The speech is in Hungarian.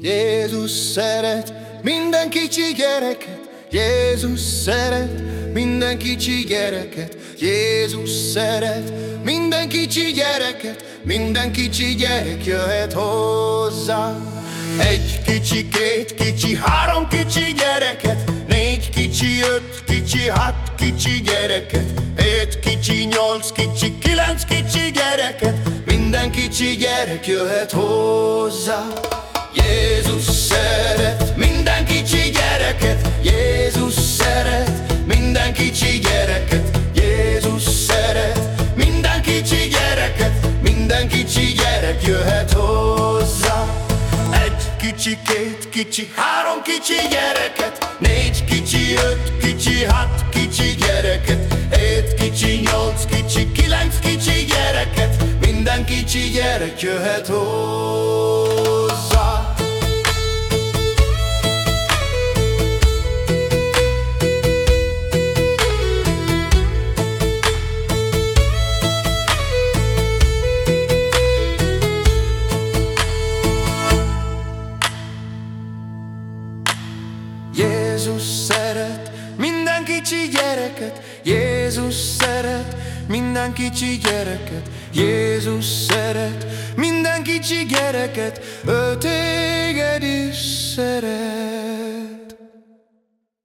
Jézus szeret minden kicsi gyereket, Jézus szeret minden kicsi gyereket, Jézus szeret minden kicsi gyereket, minden kicsi gyerek jöhet hozzá. Egy kicsi, két kicsi, három kicsi gyereket, négy kicsi, öt kicsi, hat kicsi gyereket, hét kicsi, nyolc kicsi, kicsi gyerek jöhet hozzá. Jézus szeret minden kicsi gyereket, Jézus szeret minden kicsi gyereket, Jézus szeret minden kicsi gyereket, minden kicsi gyerek jöhet hozzá. Egy kicsi, két kicsi, három kicsi gyereket, négy kicsi, öt kicsi, hat kicsi gyereket, hét kicsi, gyerek jöhet hozzá. Jézus szeret minden kicsi gyereket, Jézus szeret minden kicsi gyereket, Jézus szeret minden kicsi gyereket, ő téged is szeret.